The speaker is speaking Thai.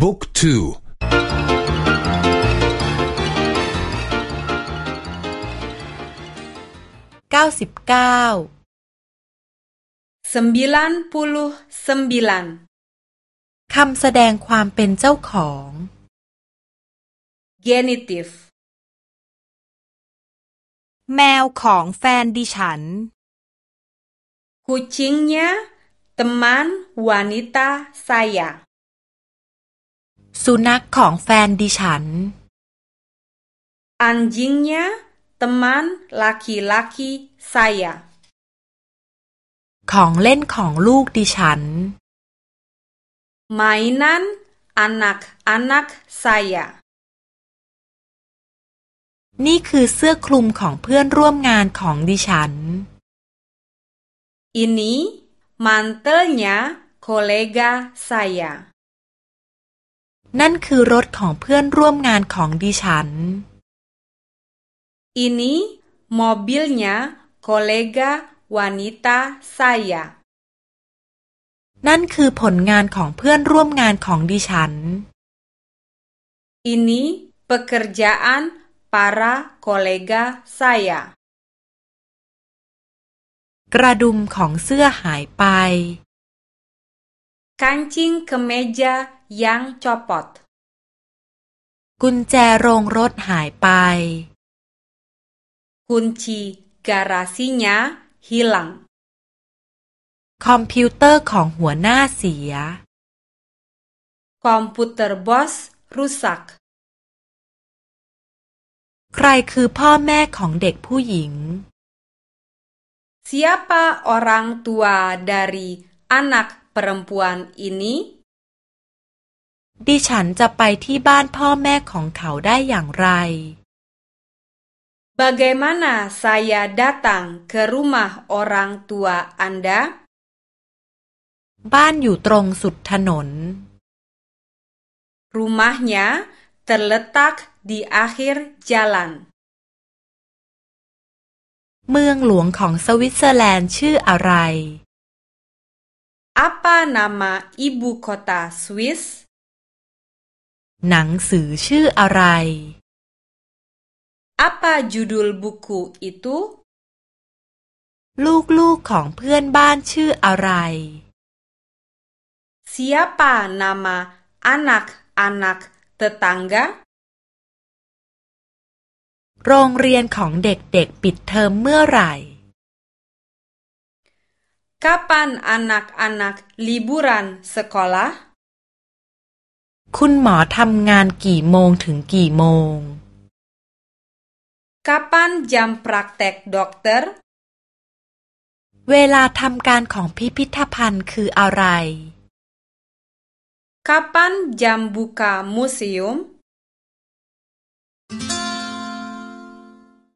book two เก้าสิบเก้า sembilan puluh sembilan คำแสดงความเป็นเจ้าของ genitif แมวของแฟนดิฉัน kucingnya teman wanita saya สุนัขของแฟนดิฉัน anjingnya teman laki-laki saya ของเล่นของลูกดิฉัน mainan anak-anak saya นี่คือเสื้อคลุมของเพื่อนร่วมงานของดิฉัน ini mantelnya kolega saya นั่นคือรถของเพื่อนร่วมงานของดิฉัน ini mobilnya kolega wanita saya นั่นคือผลงานของเพื่อนร่วมงานของดิฉัน ini pekerjaan para kolega saya กระดุมของเสื้อหายไป kancing kemeja yang copot กุญแจโรงรถหายไป kunci garasinya hilang คอมพิวเตอร์ของหัวหน้าเสีย komputer bos rusak ใครคือพ่อแม่ของเด็กผู้หญิง siapa orang tua dari anak perempuan ini ดิฉันจะไปที่บ้านพ่อแม่ของเขาได้อย่างไร Bagaimana saya datang ke rumah orang tua Anda? บ้านอยู่ตรงสุดถนน Rumahnya terletak di akhir jalan. เมืองหลวงของสวิตเซอร์แลนด์ชื่ออะไร Apa nama ibu kota Swiss? หนังสือชื่ออะไร Apa judul buku itu? ลูกๆของเพื่อนบ้านชื่ออะไร Siapa nama anak-anak tetangga? โรงเรียนของเด็กๆปิดเทอมเมื่อไหร่ Kapan anak-anak liburan sekolah? คุณหมอทำงานกี่โมงถึงกี่โมง Kapan jam praktek dokter? เวลาทำการของพิพิธภัณฑ์คืออะไร Kapan jam buka museum?